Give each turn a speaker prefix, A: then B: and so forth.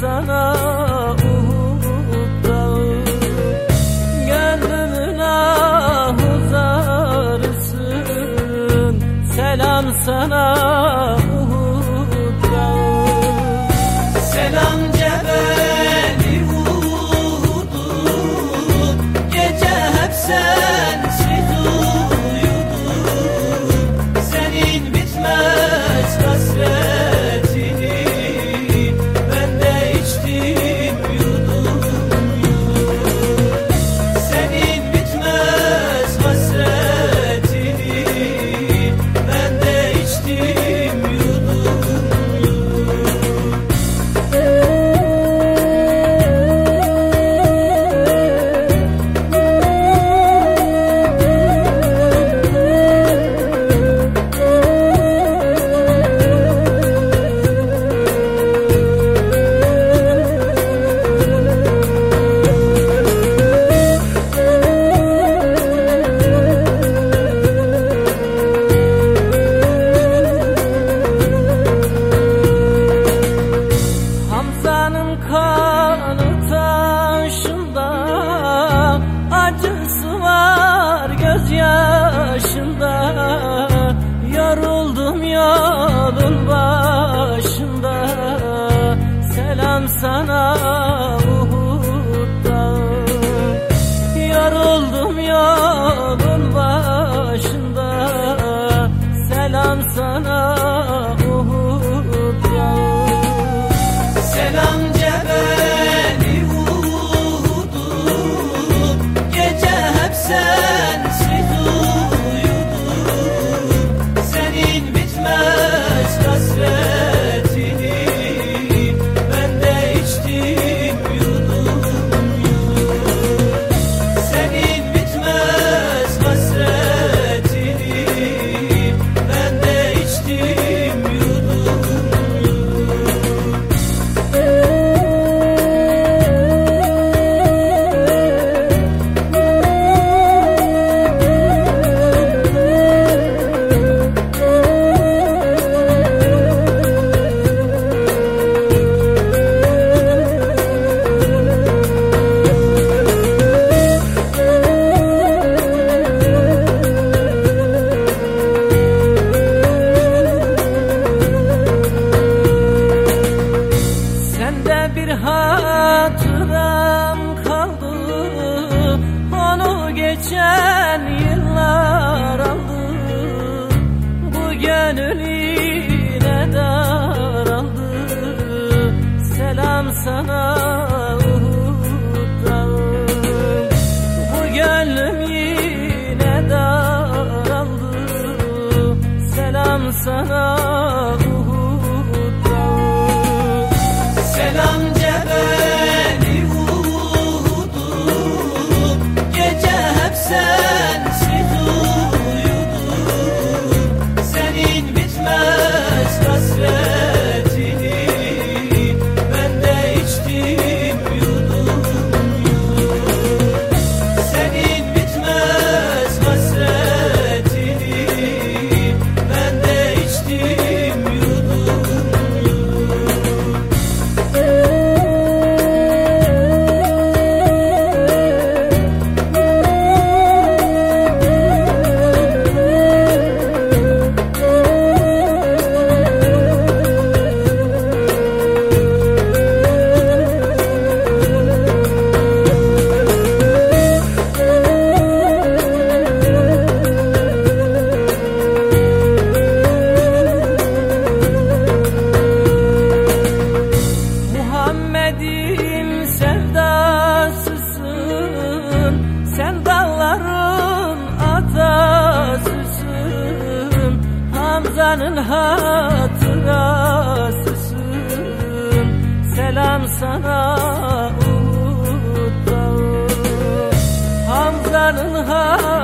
A: sana Uhud dağı Gönlümüne huzarsın Selam sana Uhud
B: Selam Cebeli Uhud'un Gece hep
A: sen acısı var gözyaşında. Yoruldum yolun başında. Selam sana. sana Canan'ın hatırasısın.
B: Selam
A: sana Umut Hamza'nın hatırasısın